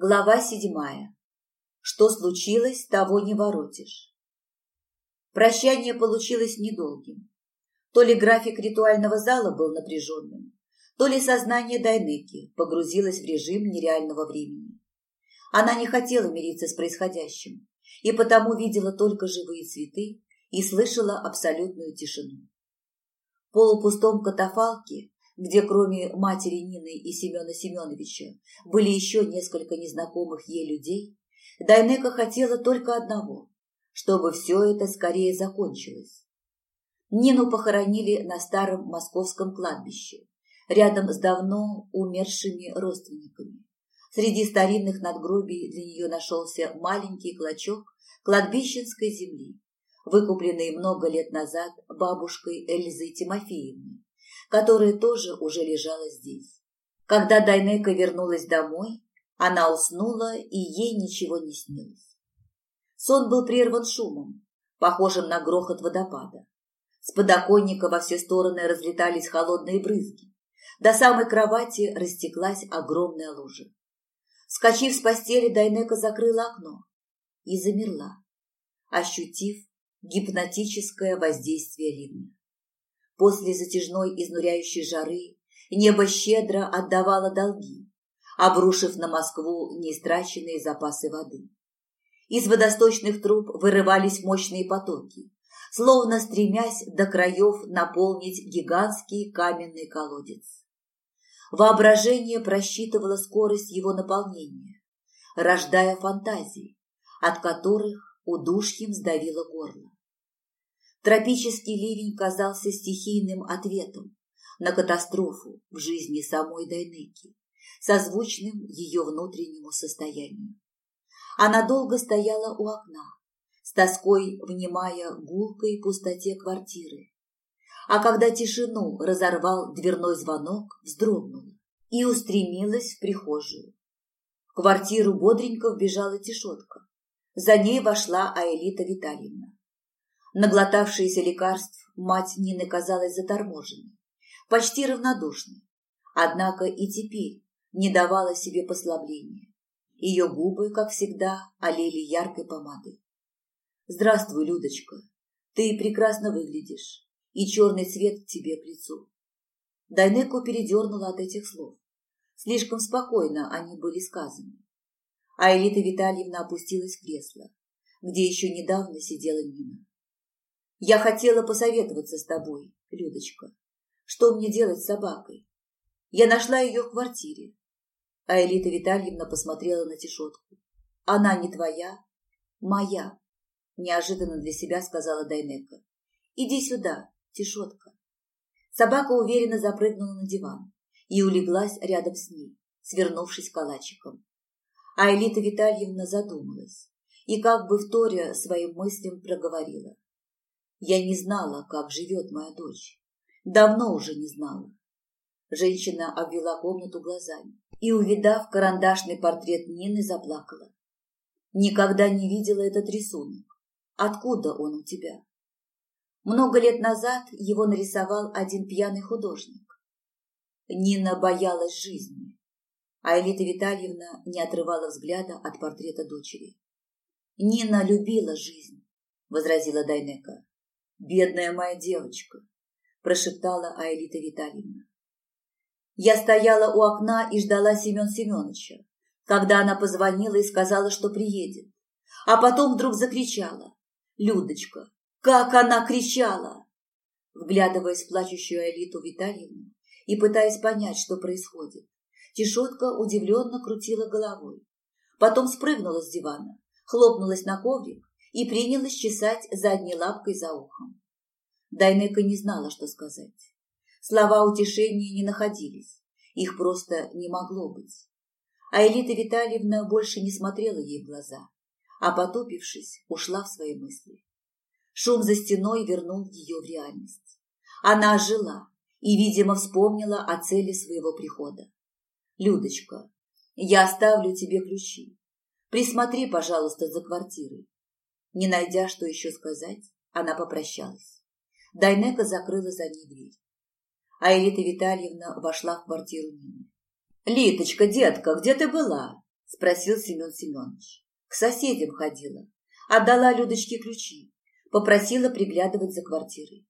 Глава седьмая. Что случилось, того не воротишь. Прощание получилось недолгим. То ли график ритуального зала был напряженным, то ли сознание Дайнеки погрузилось в режим нереального времени. Она не хотела мириться с происходящим, и потому видела только живые цветы и слышала абсолютную тишину. В полупустом катафалке где кроме матери Нины и Семена Семеновича были еще несколько незнакомых ей людей, Дайнека хотела только одного – чтобы все это скорее закончилось. Нину похоронили на старом московском кладбище, рядом с давно умершими родственниками. Среди старинных надгробий для нее нашелся маленький клочок кладбищенской земли, выкупленный много лет назад бабушкой Эльзы Тимофеевны, которая тоже уже лежала здесь. Когда Дайнека вернулась домой, она уснула, и ей ничего не снилось. Сон был прерван шумом, похожим на грохот водопада. С подоконника во все стороны разлетались холодные брызги. До самой кровати растеклась огромная лужа. Скочив с постели, Дайнека закрыла окно и замерла, ощутив гипнотическое воздействие ливня. После затяжной изнуряющей жары небо щедро отдавало долги, обрушив на Москву неистраченные запасы воды. Из водосточных труб вырывались мощные потоки, словно стремясь до краев наполнить гигантский каменный колодец. Воображение просчитывало скорость его наполнения, рождая фантазии, от которых удушьем сдавило горло. Тропический ливень казался стихийным ответом на катастрофу в жизни самой Дайнеки, созвучным ее внутреннему состоянию. Она долго стояла у окна, с тоской внимая гулкой пустоте квартиры. А когда тишину разорвал дверной звонок, вздрогнула и устремилась в прихожую. В квартиру бодренько вбежала тишотка. За ней вошла Аэлита Витальевна. Наглотавшаяся лекарств, мать Нины казалась заторможенной, почти равнодушной. Однако и теперь не давала себе послабления. Ее губы, как всегда, олели яркой помадой. «Здравствуй, Людочка. Ты прекрасно выглядишь, и черный цвет к тебе к лицу». Дайнеко передернула от этих слов. Слишком спокойно они были сказаны. А Элита Витальевна опустилась в кресло, где еще недавно сидела Нина. Я хотела посоветоваться с тобой, Людочка. Что мне делать с собакой? Я нашла ее в квартире. А Элита Витальевна посмотрела на Тишотку. Она не твоя, моя, неожиданно для себя сказала Дайнека. Иди сюда, Тишотка. Собака уверенно запрыгнула на диван и улеглась рядом с ней, свернувшись калачиком. А Элита Витальевна задумалась и как бы вторя своим мыслям проговорила. Я не знала, как живет моя дочь. Давно уже не знала. Женщина обвела комнату глазами и, увидав карандашный портрет Нины, заплакала. Никогда не видела этот рисунок. Откуда он у тебя? Много лет назад его нарисовал один пьяный художник. Нина боялась жизни, а Элита Витальевна не отрывала взгляда от портрета дочери. «Нина любила жизнь», — возразила Дайнека. «Бедная моя девочка», – прошептала Аэлита Витальевна. Я стояла у окна и ждала Семен Семеновича, когда она позвонила и сказала, что приедет. А потом вдруг закричала. «Людочка, как она кричала!» Вглядываясь в плачущую Аэлиту Витальевну и пытаясь понять, что происходит, Тишотка удивленно крутила головой. Потом спрыгнула с дивана, хлопнулась на коврик и принялась чесать задней лапкой за ухом. Дайнека не знала, что сказать. Слова утешения не находились, их просто не могло быть. А Элита Витальевна больше не смотрела ей в глаза, а, потупившись, ушла в свои мысли. Шум за стеной вернул ее в реальность. Она ожила и, видимо, вспомнила о цели своего прихода. «Людочка, я оставлю тебе ключи. Присмотри, пожалуйста, за квартирой. Не найдя, что еще сказать, она попрощалась. Дайнека закрыла за ней дверь. А Элита Витальевна вошла в квартиру Нины. «Литочка, детка, где ты была? Спросил Семен Семенович. К соседям ходила. Отдала Людочке ключи. Попросила приглядывать за квартирой.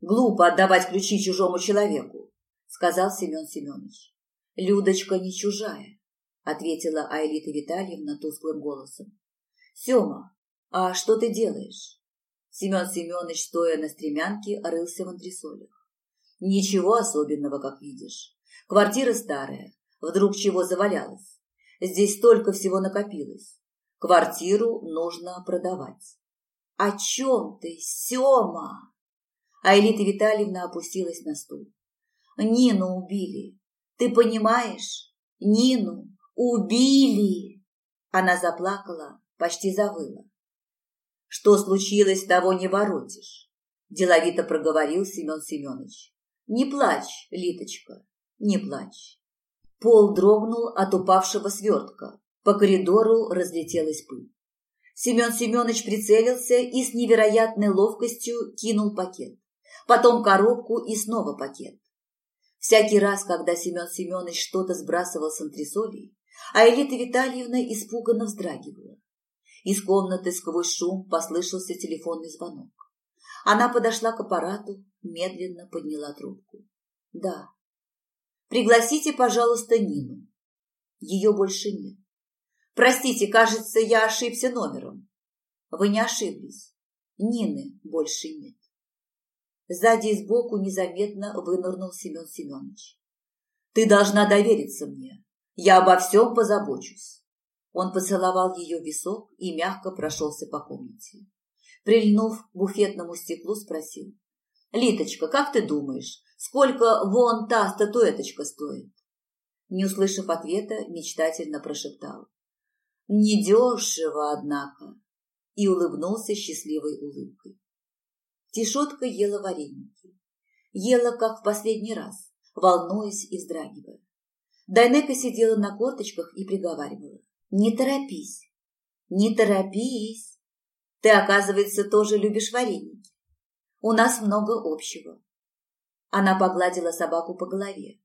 Глупо отдавать ключи чужому человеку, сказал Семен Семенович. Людочка не чужая, ответила Айлита Витальевна тусклым голосом. Сема, а что ты делаешь? Семен Семенович, стоя на стремянке, рылся в антресолях. Ничего особенного, как видишь. Квартира старая, вдруг чего завалялась. Здесь столько всего накопилось. Квартиру нужно продавать. О чем ты, Сема? Айлита Витальевна опустилась на стул. Нину убили. Ты понимаешь? Нину убили. Она заплакала, почти завыла. Что случилось, того не воротишь. Деловито проговорил Семен Семенович. Не плачь, Литочка, не плачь. Пол дрогнул от упавшего свертка. По коридору разлетелась пыль. Семен Семенович прицелился и с невероятной ловкостью кинул пакет. Потом коробку и снова пакет. Всякий раз, когда Семен Семенович что-то сбрасывал с антресолей, а Витальевна испуганно вздрагивала. Из комнаты сквозь шум послышался телефонный звонок. Она подошла к аппарату, медленно подняла трубку. «Да». «Пригласите, пожалуйста, Нину». Ее больше нет. «Простите, кажется, я ошибся номером». «Вы не ошиблись. Нины больше нет». Сзади и сбоку незаметно вынырнул Семен Семенович. «Ты должна довериться мне. Я обо всем позабочусь». Он поцеловал ее висок и мягко прошелся по комнате. Прильнув к буфетному стеклу, спросил. «Литочка, как ты думаешь, сколько вон та статуэточка стоит?» Не услышав ответа, мечтательно прошептал. «Недешево, однако!» и улыбнулся счастливой улыбкой. Тишотка ела вареники. Ела, как в последний раз, волнуясь и вздрагивая. Дайнека сидела на корточках и приговаривала. «Не торопись, не торопись. Ты, оказывается, тоже любишь вареники. У нас много общего». Она погладила собаку по голове,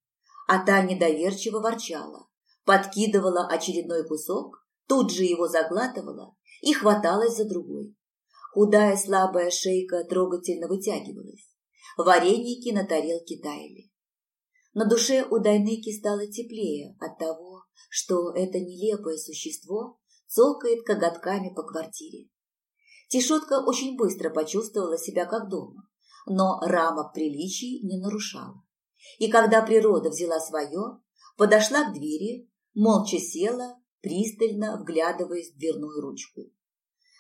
а та недоверчиво ворчала, подкидывала очередной кусок, тут же его заглатывала и хваталась за другой. Худая слабая шейка трогательно вытягивалась. Вареники на тарелке таяли. На душе у Дайнеки стало теплее от того, что это нелепое существо цокает коготками по квартире. Тишотка очень быстро почувствовала себя как дома, но рамок приличий не нарушала. И когда природа взяла свое, подошла к двери, молча села, пристально вглядываясь в дверную ручку.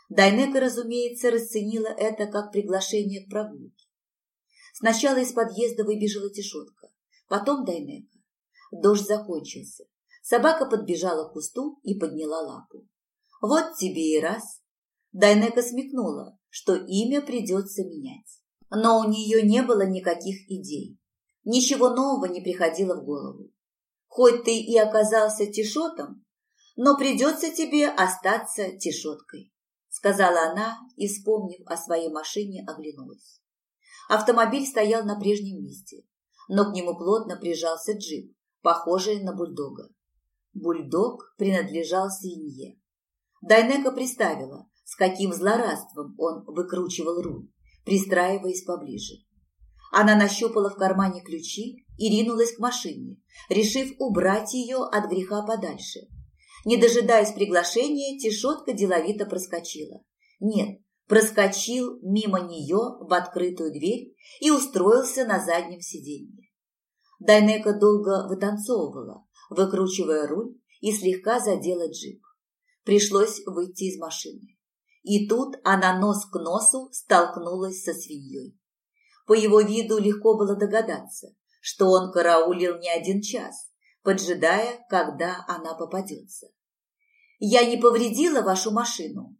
Дайнека, разумеется, расценила это как приглашение к прогулке. Сначала из подъезда выбежала Тишотка, потом Дайнека. Дождь закончился. Собака подбежала к кусту и подняла лапу. Вот тебе и раз. Дайнека смекнула, что имя придется менять. Но у нее не было никаких идей. Ничего нового не приходило в голову. Хоть ты и оказался тишотом, но придется тебе остаться тишоткой сказала она и, вспомнив о своей машине, оглянулась. Автомобиль стоял на прежнем месте, но к нему плотно прижался джип, похожий на бульдога. Бульдог принадлежал свинье. Дайнека представила, с каким злорадством он выкручивал руль, пристраиваясь поближе. Она нащупала в кармане ключи и ринулась к машине, решив убрать ее от греха подальше – не дожидаясь приглашения, Тишотка деловито проскочила. Нет, проскочил мимо нее в открытую дверь и устроился на заднем сиденье. Дайнека долго вытанцовывала, выкручивая руль и слегка задела джип. Пришлось выйти из машины. И тут она нос к носу столкнулась со свиньей. По его виду легко было догадаться, что он караулил не один час, поджидая, когда она попадется. «Я не повредила вашу машину?»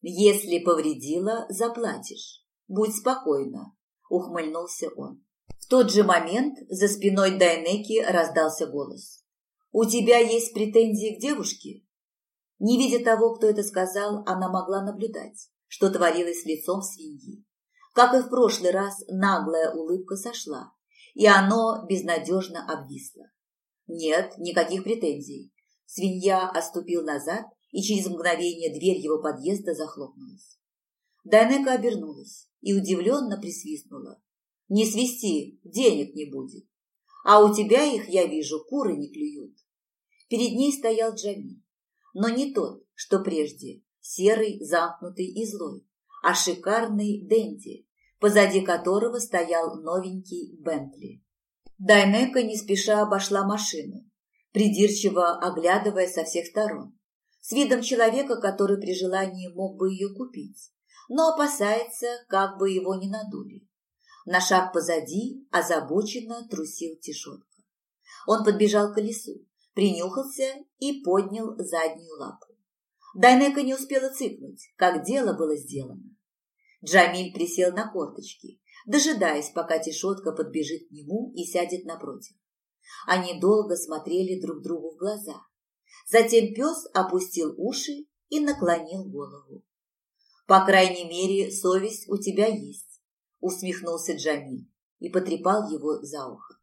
«Если повредила, заплатишь. Будь спокойна», – ухмыльнулся он. В тот же момент за спиной Дайнеки раздался голос. «У тебя есть претензии к девушке?» Не видя того, кто это сказал, она могла наблюдать, что творилось с лицом свиньи. Как и в прошлый раз, наглая улыбка сошла, и оно безнадежно обвисло. Нет, никаких претензий. Свинья оступил назад, и через мгновение дверь его подъезда захлопнулась. Дайнека обернулась и удивленно присвистнула. «Не свисти, денег не будет. А у тебя их, я вижу, куры не клюют». Перед ней стоял Джамиль, но не тот, что прежде, серый, замкнутый и злой, а шикарный Дэнди, позади которого стоял новенький Бентли. Дайнека не спеша обошла машину, придирчиво оглядывая со всех сторон, с видом человека, который при желании мог бы ее купить, но опасается, как бы его не надули. На шаг позади озабоченно трусил Тишотка. Он подбежал к колесу, принюхался и поднял заднюю лапу. Дайнека не успела цикнуть, как дело было сделано. Джамиль присел на корточки, дожидаясь, пока Тишотка подбежит к нему и сядет напротив. Они долго смотрели друг другу в глаза. Затем пес опустил уши и наклонил голову. «По крайней мере, совесть у тебя есть», – усмехнулся Джамиль и потрепал его за ухо.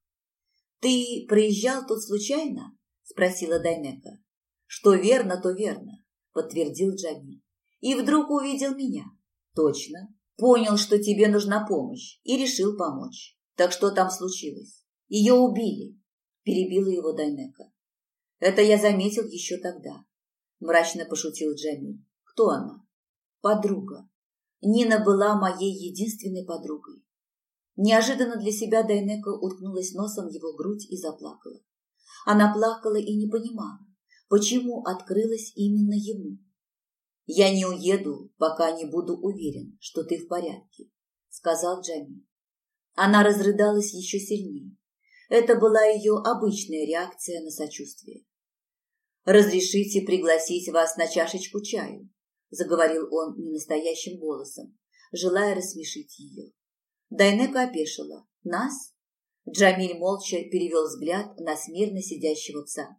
«Ты проезжал тут случайно?» – спросила Дайнека. «Что верно, то верно», – подтвердил Джамиль. «И вдруг увидел меня». «Точно. Понял, что тебе нужна помощь и решил помочь. Так что там случилось? Ее убили перебила его Дайнека. Это я заметил еще тогда, мрачно пошутил Джамиль. Кто она? Подруга. Нина была моей единственной подругой. Неожиданно для себя Дайнека уткнулась носом в его грудь и заплакала. Она плакала и не понимала, почему открылась именно ему. «Я не уеду, пока не буду уверен, что ты в порядке», — сказал Джамиль. Она разрыдалась еще сильнее. Это была ее обычная реакция на сочувствие. «Разрешите пригласить вас на чашечку чаю», – заговорил он ненастоящим голосом, желая рассмешить ее. Дайнека опешила. «Нас?» Джамиль молча перевел взгляд на смирно сидящего пса.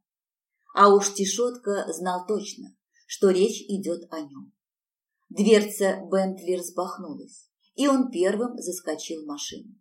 А уж Тишотка знал точно, что речь идет о нем. Дверца Бентли распахнулась, и он первым заскочил в машину.